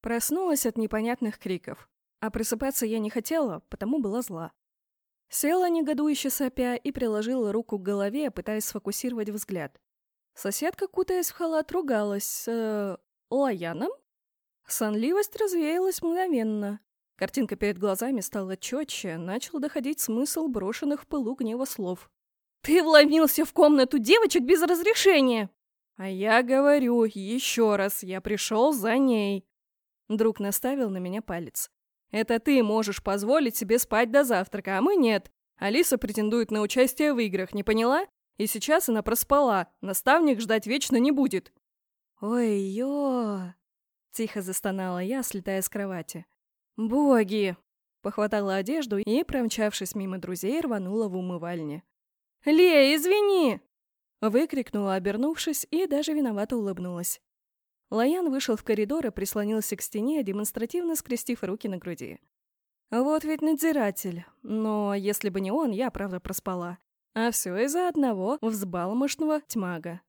Проснулась от непонятных криков. А просыпаться я не хотела, потому была зла. Села негодующе сопя и приложила руку к голове, пытаясь сфокусировать взгляд. Соседка, кутаясь в халат, ругалась с... Э, Лаяном? Сонливость развеялась мгновенно. Картинка перед глазами стала четче, начал доходить смысл брошенных в пылу гнева слов. «Ты вломился в комнату девочек без разрешения!» «А я говорю, еще раз, я пришел за ней!» Друг наставил на меня палец. «Это ты можешь позволить себе спать до завтрака, а мы нет. Алиса претендует на участие в играх, не поняла? И сейчас она проспала, наставник ждать вечно не будет». «Ой-ё!» — тихо застонала я, слетая с кровати. «Боги!» — похватала одежду и, промчавшись мимо друзей, рванула в умывальне. «Лея, извини!» — выкрикнула, обернувшись, и даже виновато улыбнулась. Лаян вышел в коридор и прислонился к стене, демонстративно скрестив руки на груди. Вот ведь надзиратель. Но если бы не он, я, правда, проспала. А все из-за одного взбалмошного тьмага.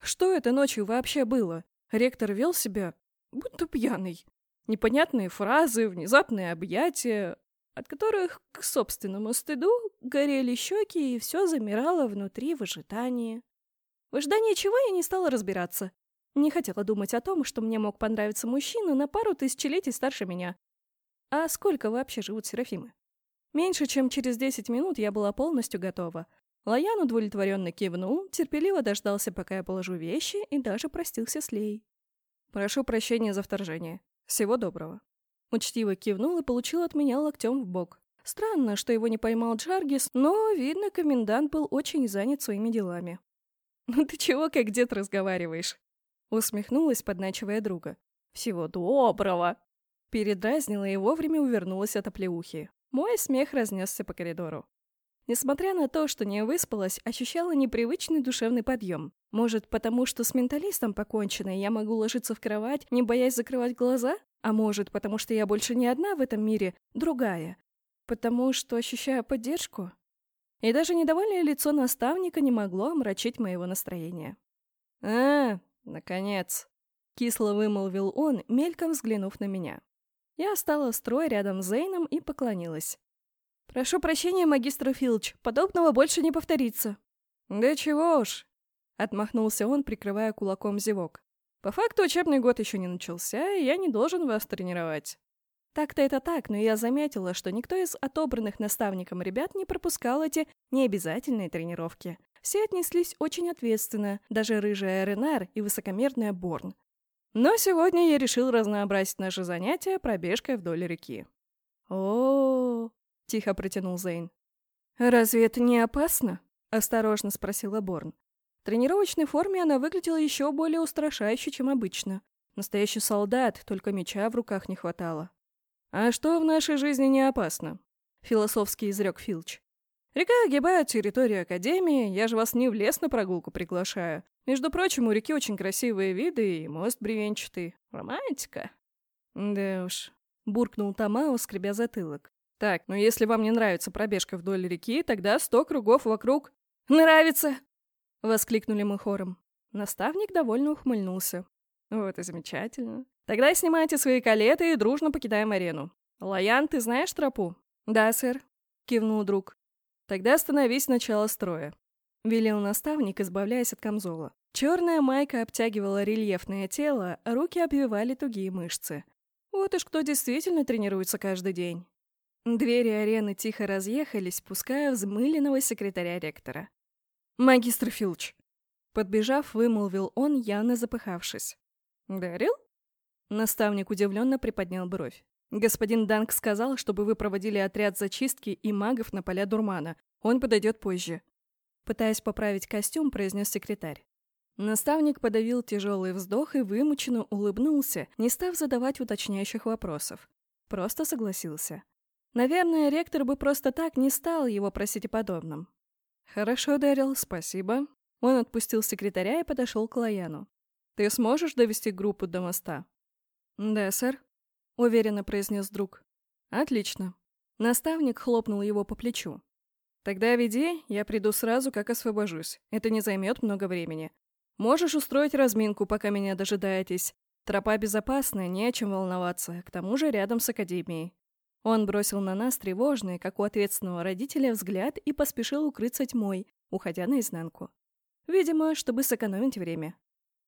Что это ночью вообще было? Ректор вел себя будто пьяный. Непонятные фразы, внезапные объятия, от которых, к собственному стыду, горели щеки, и все замирало внутри в ожидании. В ожидании чего я не стала разбираться. Не хотела думать о том, что мне мог понравиться мужчина на пару тысячелетий старше меня. А сколько вообще живут Серафимы? Меньше чем через десять минут я была полностью готова. Лоян удовлетворенно кивнул, терпеливо дождался, пока я положу вещи, и даже простился с Лей. «Прошу прощения за вторжение. Всего доброго». Учтиво кивнул и получил от меня локтем в бок. Странно, что его не поймал Джаргис, но, видно, комендант был очень занят своими делами. «Ну ты чего как дед разговариваешь?» Усмехнулась, подначивая друга. «Всего доброго!» Передразнила и вовремя увернулась от оплеухи. Мой смех разнесся по коридору. Несмотря на то, что не выспалась, ощущала непривычный душевный подъем. Может, потому что с менталистом покончено, и я могу ложиться в кровать, не боясь закрывать глаза? А может, потому что я больше не одна в этом мире, другая? Потому что ощущаю поддержку? И даже недовольное лицо наставника не могло омрачить моего настроения. «А, наконец!» — кисло вымолвил он, мельком взглянув на меня. Я стала в строй рядом с Зейном и поклонилась. «Прошу прощения, магистр Филч, подобного больше не повторится». «Да чего уж!» — отмахнулся он, прикрывая кулаком зевок. «По факту учебный год еще не начался, и я не должен вас тренировать». Так-то это так, но я заметила, что никто из отобранных наставником ребят не пропускал эти необязательные тренировки. Все отнеслись очень ответственно, даже рыжая Ренар и высокомерная Борн. Но сегодня я решил разнообразить наши занятия пробежкой вдоль реки. о, -о — тихо протянул Зейн. «Разве это не опасно?» — осторожно спросила Борн. В тренировочной форме она выглядела еще более устрашающе, чем обычно. Настоящий солдат, только меча в руках не хватало. «А что в нашей жизни не опасно?» — философски изрек Филч. «Река огибает территорию Академии, я же вас не в лес на прогулку приглашаю. Между прочим, у реки очень красивые виды и мост бревенчатый. Романтика». «Да уж», — буркнул Тамао, скребя затылок. Так, ну если вам не нравится пробежка вдоль реки, тогда сто кругов вокруг. Нравится! Воскликнули мы хором. Наставник довольно ухмыльнулся. Вот и замечательно. Тогда снимайте свои калеты и дружно покидаем арену. Лаян, ты знаешь тропу? Да, сэр, кивнул друг. Тогда остановись сначала строя. Велел наставник, избавляясь от камзола. Черная майка обтягивала рельефное тело, а руки обвивали тугие мышцы. Вот уж кто действительно тренируется каждый день. Двери арены тихо разъехались, пуская взмыленного секретаря ректора. «Магистр Филч!» Подбежав, вымолвил он, явно запыхавшись. «Дарил?» Наставник удивленно приподнял бровь. «Господин Данк сказал, чтобы вы проводили отряд зачистки и магов на поля дурмана. Он подойдет позже». Пытаясь поправить костюм, произнес секретарь. Наставник подавил тяжелый вздох и вымученно улыбнулся, не став задавать уточняющих вопросов. Просто согласился. Наверное, ректор бы просто так не стал его просить о подобном. «Хорошо, Дэрил, спасибо». Он отпустил секретаря и подошел к Лаяну. «Ты сможешь довести группу до моста?» «Да, сэр», — уверенно произнес друг. «Отлично». Наставник хлопнул его по плечу. «Тогда веди, я приду сразу, как освобожусь. Это не займет много времени. Можешь устроить разминку, пока меня дожидаетесь. Тропа безопасная, не о чем волноваться, к тому же рядом с академией. Он бросил на нас тревожный, как у ответственного родителя, взгляд и поспешил укрыться тьмой, уходя наизнанку. Видимо, чтобы сэкономить время.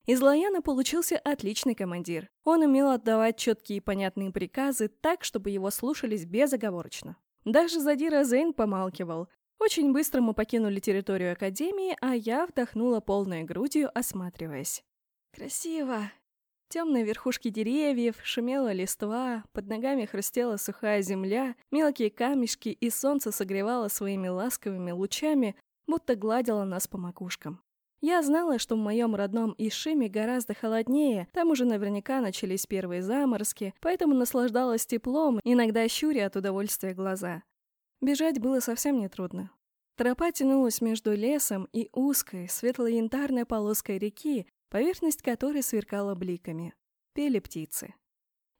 Из Лояна получился отличный командир. Он умел отдавать четкие и понятные приказы так, чтобы его слушались безоговорочно. Даже Задира Зейн помалкивал. Очень быстро мы покинули территорию Академии, а я вдохнула полной грудью, осматриваясь. Красиво. Темные верхушки деревьев, шумела листва, под ногами хрустела сухая земля, мелкие камешки, и солнце согревало своими ласковыми лучами, будто гладило нас по макушкам. Я знала, что в моем родном Ишиме гораздо холоднее, там уже наверняка начались первые заморозки, поэтому наслаждалась теплом, иногда щуря от удовольствия глаза. Бежать было совсем нетрудно. Тропа тянулась между лесом и узкой, светло-янтарной полоской реки, поверхность которой сверкала бликами. Пели птицы.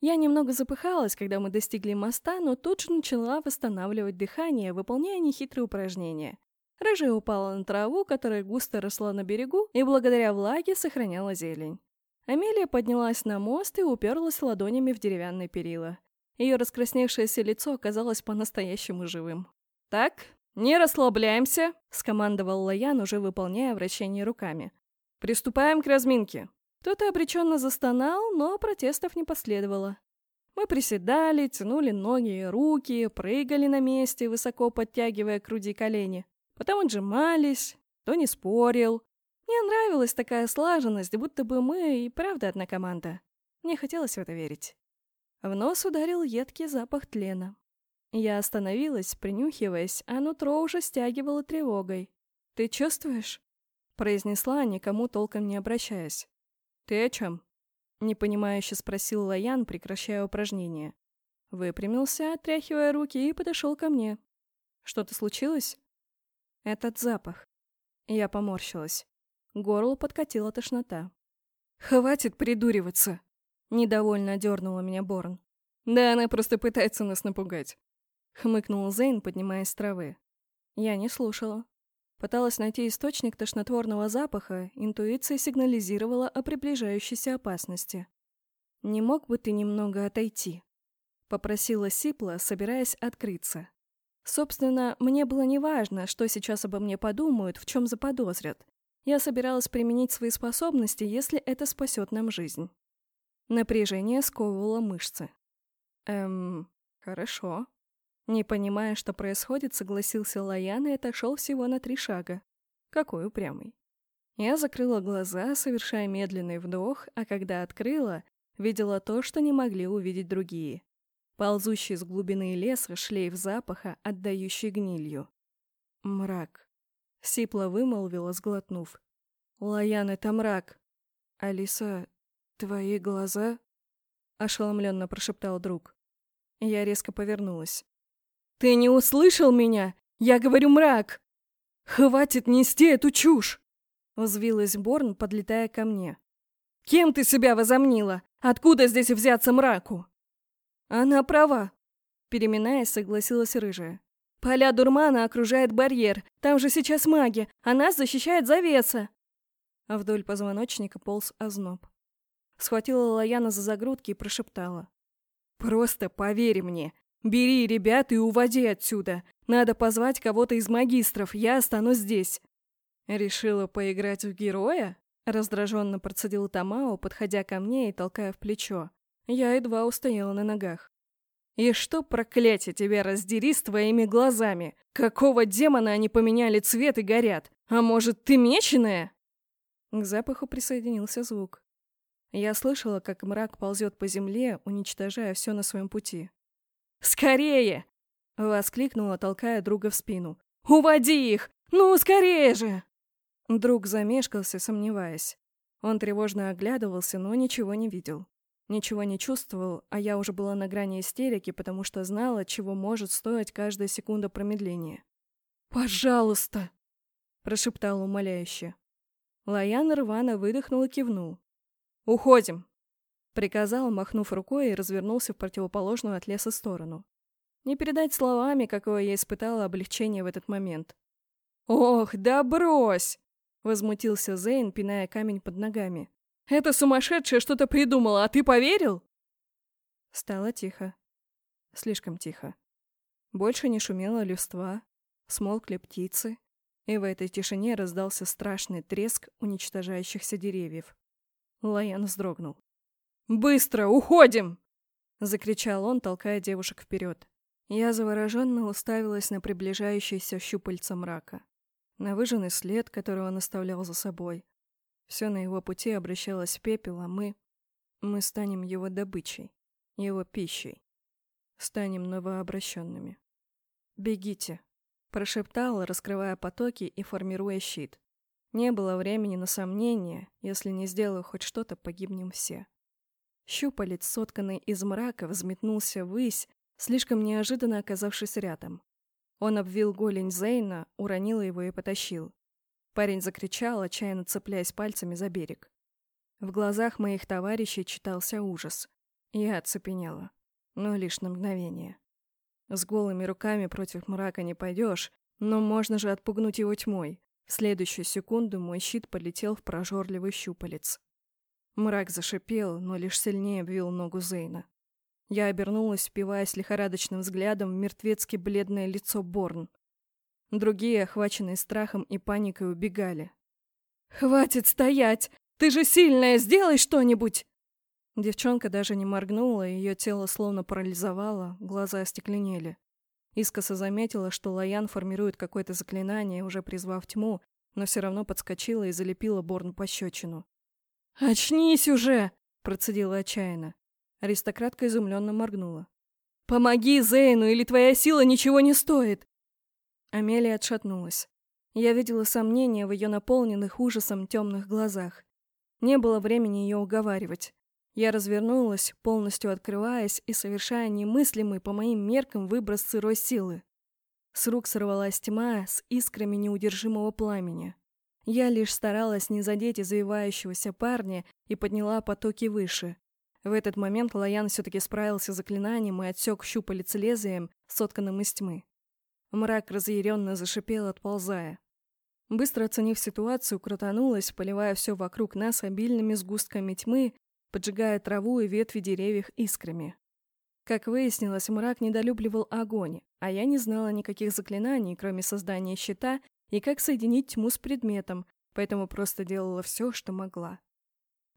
Я немного запыхалась, когда мы достигли моста, но тут же начала восстанавливать дыхание, выполняя нехитрые упражнения. Рыжая упала на траву, которая густо росла на берегу и благодаря влаге сохраняла зелень. Амелия поднялась на мост и уперлась ладонями в деревянные перила. Ее раскрасневшееся лицо оказалось по-настоящему живым. «Так, не расслабляемся», — скомандовал Лаян, уже выполняя вращение руками. «Приступаем к разминке». Кто-то обреченно застонал, но протестов не последовало. Мы приседали, тянули ноги и руки, прыгали на месте, высоко подтягивая к груди колени. Потом отжимались, то не спорил. Мне нравилась такая слаженность, будто бы мы и правда одна команда. Мне хотелось в это верить. В нос ударил едкий запах тлена. Я остановилась, принюхиваясь, а нутро уже стягивало тревогой. «Ты чувствуешь?» — произнесла, никому толком не обращаясь. «Ты о чем?» — непонимающе спросил Лаян, прекращая упражнение. Выпрямился, отряхивая руки, и подошел ко мне. «Что-то случилось?» Этот запах. Я поморщилась. Горло подкатила тошнота. «Хватит придуриваться!» Недовольно дернула меня Борн. «Да она просто пытается нас напугать», — хмыкнул Зейн, поднимаясь с травы. Я не слушала. Пыталась найти источник тошнотворного запаха, интуиция сигнализировала о приближающейся опасности. «Не мог бы ты немного отойти?» — попросила Сипла, собираясь открыться. Собственно, мне было неважно, что сейчас обо мне подумают, в чем заподозрят. Я собиралась применить свои способности, если это спасет нам жизнь. Напряжение сковывало мышцы. Эм, хорошо. Не понимая, что происходит, согласился Лаян и отошел всего на три шага. Какой упрямый. Я закрыла глаза, совершая медленный вдох, а когда открыла, видела то, что не могли увидеть другие ползущий с глубины леса шлейф запаха, отдающий гнилью. «Мрак», — сипло вымолвила, сглотнув. «Лаян, это мрак!» «Алиса, твои глаза?» — ошеломленно прошептал друг. Я резко повернулась. «Ты не услышал меня? Я говорю мрак!» «Хватит нести эту чушь!» — взвилась Борн, подлетая ко мне. «Кем ты себя возомнила? Откуда здесь взяться мраку?» «Она права», — переминаясь, согласилась рыжая. «Поля дурмана окружает барьер. Там же сейчас маги, а нас защищает завеса!» А вдоль позвоночника полз озноб. Схватила Лаяна за загрудки и прошептала. «Просто поверь мне. Бери ребят и уводи отсюда. Надо позвать кого-то из магистров, я останусь здесь». «Решила поиграть в героя?» Раздраженно процедил Тамао, подходя ко мне и толкая в плечо. Я едва устояла на ногах. «И что, проклятие, тебя раздери с твоими глазами? Какого демона они поменяли цвет и горят? А может, ты меченая?» К запаху присоединился звук. Я слышала, как мрак ползет по земле, уничтожая все на своем пути. «Скорее!» — воскликнула, толкая друга в спину. «Уводи их! Ну, скорее же!» Друг замешкался, сомневаясь. Он тревожно оглядывался, но ничего не видел. Ничего не чувствовал, а я уже была на грани истерики, потому что знала, чего может стоить каждая секунда промедления. «Пожалуйста!» – прошептал умоляюще. Лаян рвано выдохнул и кивнул. «Уходим!» – приказал, махнув рукой и развернулся в противоположную от леса сторону. Не передать словами, какое я испытала облегчение в этот момент. «Ох, да брось!» – возмутился Зейн, пиная камень под ногами. Эта сумасшедшая что-то придумала, а ты поверил?» Стало тихо. Слишком тихо. Больше не шумела листва, смолкли птицы, и в этой тишине раздался страшный треск уничтожающихся деревьев. Лаян вздрогнул. «Быстро, уходим!» — закричал он, толкая девушек вперед. Я завороженно уставилась на приближающийся щупальца мрака, на выжженный след, который он оставлял за собой. Все на его пути обращалось в пепел, а мы... Мы станем его добычей, его пищей. Станем новообращенными. «Бегите!» — прошептал, раскрывая потоки и формируя щит. Не было времени на сомнения, если не сделаю хоть что-то, погибнем все. Щупалец, сотканный из мрака, взметнулся ввысь, слишком неожиданно оказавшись рядом. Он обвил голень Зейна, уронил его и потащил. Парень закричал, отчаянно цепляясь пальцами за берег. В глазах моих товарищей читался ужас. Я оцепенела, но лишь на мгновение. С голыми руками против мрака не пойдешь, но можно же отпугнуть его тьмой. В следующую секунду мой щит полетел в прожорливый щупалец. Мрак зашипел, но лишь сильнее обвил ногу Зейна. Я обернулась, впиваясь лихорадочным взглядом в мертвецки бледное лицо Борн. Другие, охваченные страхом и паникой, убегали. «Хватит стоять! Ты же сильная! Сделай что-нибудь!» Девчонка даже не моргнула, ее тело словно парализовало, глаза остекленели. Искоса заметила, что Лаян формирует какое-то заклинание, уже призвав тьму, но все равно подскочила и залепила Борн пощечину. «Очнись уже!» — процедила отчаянно. Аристократка изумленно моргнула. «Помоги Зейну, или твоя сила ничего не стоит!» Амелия отшатнулась. Я видела сомнения в ее наполненных ужасом темных глазах. Не было времени ее уговаривать. Я развернулась, полностью открываясь и совершая немыслимый по моим меркам выброс сырой силы. С рук сорвалась тьма с искрами неудержимого пламени. Я лишь старалась не задеть извивающегося парня и подняла потоки выше. В этот момент Лаян все-таки справился с заклинанием и отсек щупалец лезвием, сотканным из тьмы. Мрак разъяренно зашипел, отползая. Быстро оценив ситуацию, крутанулась, поливая все вокруг нас обильными сгустками тьмы, поджигая траву и ветви деревьев искрами. Как выяснилось, мрак недолюбливал огонь, а я не знала никаких заклинаний, кроме создания щита и как соединить тьму с предметом, поэтому просто делала все, что могла.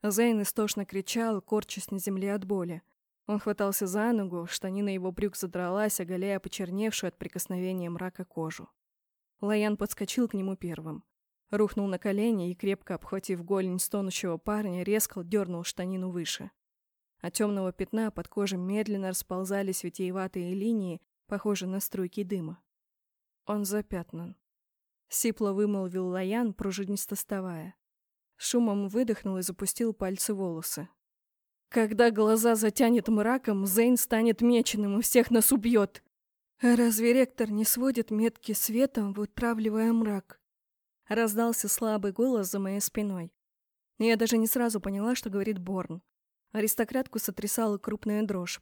Зейн истошно кричал, корчась на земле от боли. Он хватался за ногу, штанина его брюк задралась, оголяя почерневшую от прикосновения мрака кожу. Лаян подскочил к нему первым. Рухнул на колени и, крепко обхватив голень стонущего парня, резко дернул штанину выше. От темного пятна под кожей медленно расползались витиеватые линии, похожие на струйки дыма. Он запятнан. Сипло вымолвил Лаян, пружинисто вставая. Шумом выдохнул и запустил пальцы волосы. «Когда глаза затянет мраком, Зейн станет меченым и всех нас убьет!» «Разве ректор не сводит метки светом, вытравливая мрак?» Раздался слабый голос за моей спиной. Я даже не сразу поняла, что говорит Борн. Аристократку сотрясала крупная дрожь.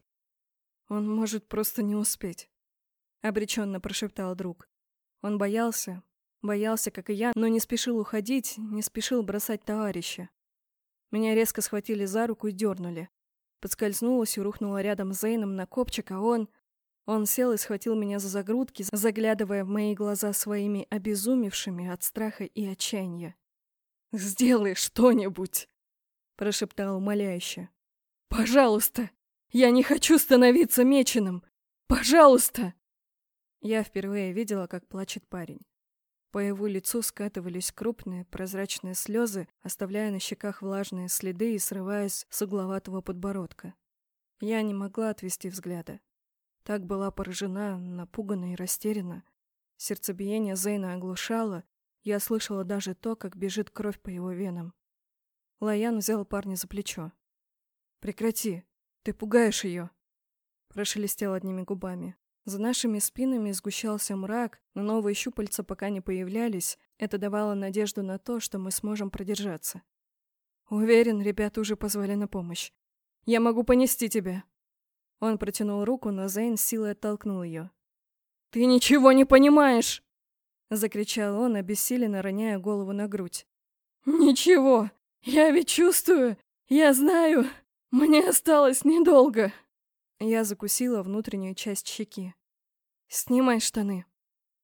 «Он может просто не успеть», — обреченно прошептал друг. Он боялся, Боялся, как и я, но не спешил уходить, не спешил бросать товарища. Меня резко схватили за руку и дернули. Подскользнулась и рухнула рядом с Зейном на копчик, а он... Он сел и схватил меня за загрудки, заглядывая в мои глаза своими обезумевшими от страха и отчаяния. «Сделай что-нибудь!» — прошептал умоляюще. «Пожалуйста! Я не хочу становиться меченым! Пожалуйста!» Я впервые видела, как плачет парень. По его лицу скатывались крупные прозрачные слезы, оставляя на щеках влажные следы и срываясь с угловатого подбородка. Я не могла отвести взгляда. Так была поражена, напугана и растеряна. Сердцебиение Зейна оглушало, я слышала даже то, как бежит кровь по его венам. Лаян взял парня за плечо. «Прекрати, ты пугаешь ее!» Прошелестел одними губами. За нашими спинами сгущался мрак, но новые щупальца пока не появлялись. Это давало надежду на то, что мы сможем продержаться. Уверен, ребята уже позвали на помощь. Я могу понести тебя. Он протянул руку, но Зейн силой оттолкнул ее. «Ты ничего не понимаешь!» Закричал он, обессиленно роняя голову на грудь. «Ничего! Я ведь чувствую! Я знаю! Мне осталось недолго!» Я закусила внутреннюю часть щеки. «Снимай штаны».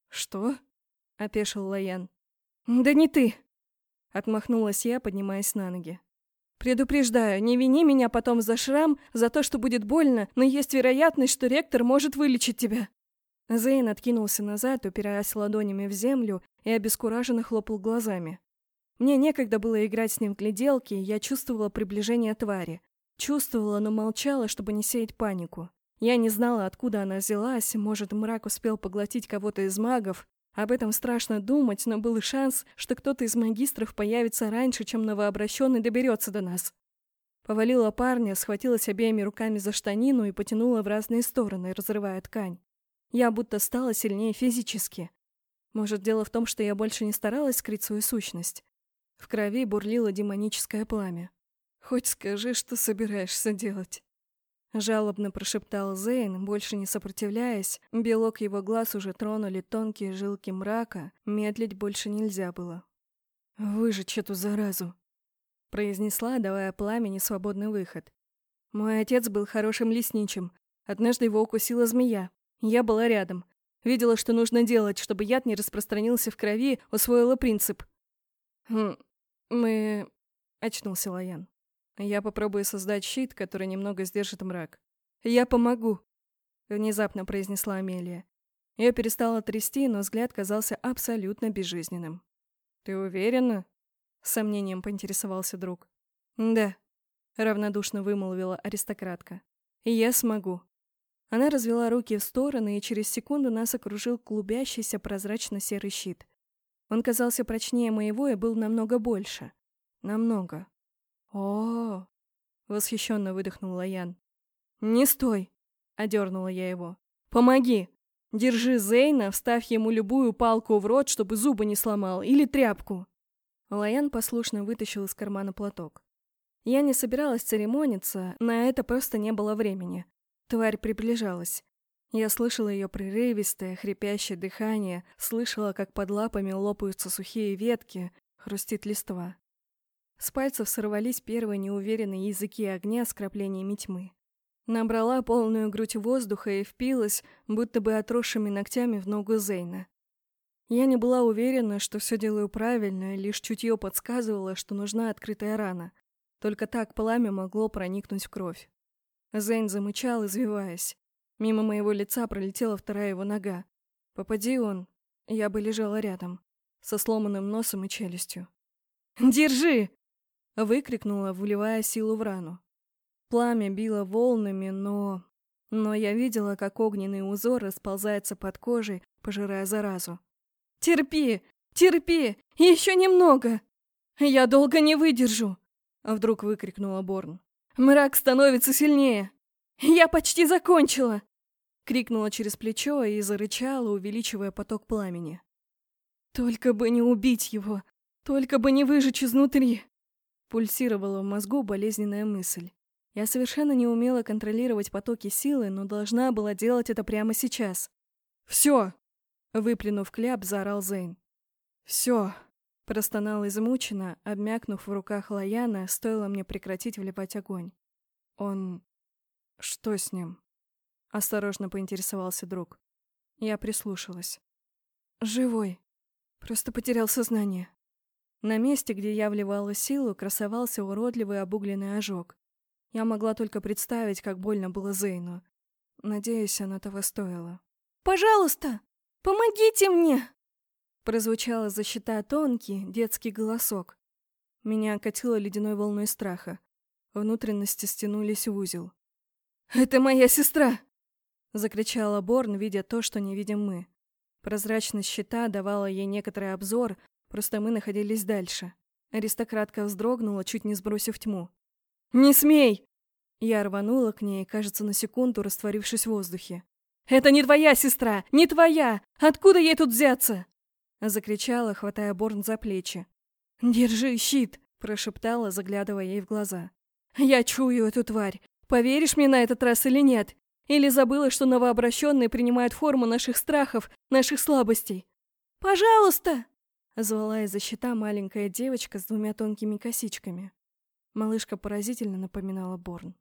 «Что?» — опешил Лаян. «Да не ты!» — отмахнулась я, поднимаясь на ноги. «Предупреждаю, не вини меня потом за шрам, за то, что будет больно, но есть вероятность, что ректор может вылечить тебя». Зейн откинулся назад, упираясь ладонями в землю, и обескураженно хлопал глазами. Мне некогда было играть с ним в гляделки, я чувствовала приближение твари. Чувствовала, но молчала, чтобы не сеять панику. Я не знала, откуда она взялась, может, мрак успел поглотить кого-то из магов. Об этом страшно думать, но был шанс, что кто-то из магистров появится раньше, чем новообращенный доберется до нас. Повалила парня, схватилась обеими руками за штанину и потянула в разные стороны, разрывая ткань. Я будто стала сильнее физически. Может, дело в том, что я больше не старалась скрыть свою сущность. В крови бурлило демоническое пламя. «Хоть скажи, что собираешься делать». Жалобно прошептал Зейн, больше не сопротивляясь. Белок его глаз уже тронули тонкие жилки мрака. Медлить больше нельзя было. «Выжечь эту заразу», — произнесла, давая пламени свободный выход. «Мой отец был хорошим лесничим. Однажды его укусила змея. Я была рядом. Видела, что нужно делать, чтобы яд не распространился в крови, усвоила принцип. «Хм, мы...» — очнулся Лаян. «Я попробую создать щит, который немного сдержит мрак. Я помогу!» — внезапно произнесла Амелия. Ее перестало трясти, но взгляд казался абсолютно безжизненным. «Ты уверена?» — с сомнением поинтересовался друг. «Да», — равнодушно вымолвила аристократка. «И я смогу». Она развела руки в стороны, и через секунду нас окружил клубящийся прозрачно-серый щит. Он казался прочнее моего и был намного больше. Намного. О, восхищенно выдохнул Лаян. «Не стой!» — одернула я его. «Помоги! Держи Зейна, вставь ему любую палку в рот, чтобы зубы не сломал, или тряпку!» Лаян послушно вытащил из кармана платок. Я не собиралась церемониться, на это просто не было времени. Тварь приближалась. Я слышала ее прерывистое, хрипящее дыхание, слышала, как под лапами лопаются сухие ветки, хрустит листва. С пальцев сорвались первые неуверенные языки огня с краплениями тьмы. Набрала полную грудь воздуха и впилась, будто бы отросшими ногтями в ногу Зейна. Я не была уверена, что все делаю правильно, лишь чутье подсказывало, что нужна открытая рана. Только так пламя могло проникнуть в кровь. Зейн замычал, извиваясь. Мимо моего лица пролетела вторая его нога. Попади он, я бы лежала рядом, со сломанным носом и челюстью. «Держи!» — выкрикнула, вливая силу в рану. Пламя било волнами, но... Но я видела, как огненный узор расползается под кожей, пожирая заразу. «Терпи! Терпи! Еще немного!» «Я долго не выдержу!» — вдруг выкрикнула Борн. Мрак становится сильнее. Я почти закончила!» Крикнула через плечо и зарычала, увеличивая поток пламени. «Только бы не убить его! Только бы не выжечь изнутри!» Пульсировала в мозгу болезненная мысль. Я совершенно не умела контролировать потоки силы, но должна была делать это прямо сейчас. «Все!» — выплюнув кляп, заорал Зейн. «Все!» Простонал измученно, обмякнув в руках Лаяна, стоило мне прекратить вливать огонь. Он... Что с ним? Осторожно поинтересовался друг. Я прислушалась. Живой. Просто потерял сознание. На месте, где я вливала силу, красовался уродливый обугленный ожог. Я могла только представить, как больно было Зейну. Надеюсь, оно того стоило. «Пожалуйста, помогите мне!» Прозвучал за щита тонкий детский голосок. Меня окатило ледяной волной страха. Внутренности стянулись в узел. «Это моя сестра!» Закричала Борн, видя то, что не видим мы. Прозрачность щита давала ей некоторый обзор, просто мы находились дальше. Аристократка вздрогнула, чуть не сбросив тьму. «Не смей!» Я рванула к ней, кажется, на секунду растворившись в воздухе. «Это не твоя сестра! Не твоя! Откуда ей тут взяться?» Закричала, хватая Борн за плечи. «Держи щит!» – прошептала, заглядывая ей в глаза. «Я чую эту тварь. Поверишь мне на этот раз или нет? Или забыла, что новообращенные принимают форму наших страхов, наших слабостей?» «Пожалуйста!» Звала из-за щита маленькая девочка с двумя тонкими косичками. Малышка поразительно напоминала Борн.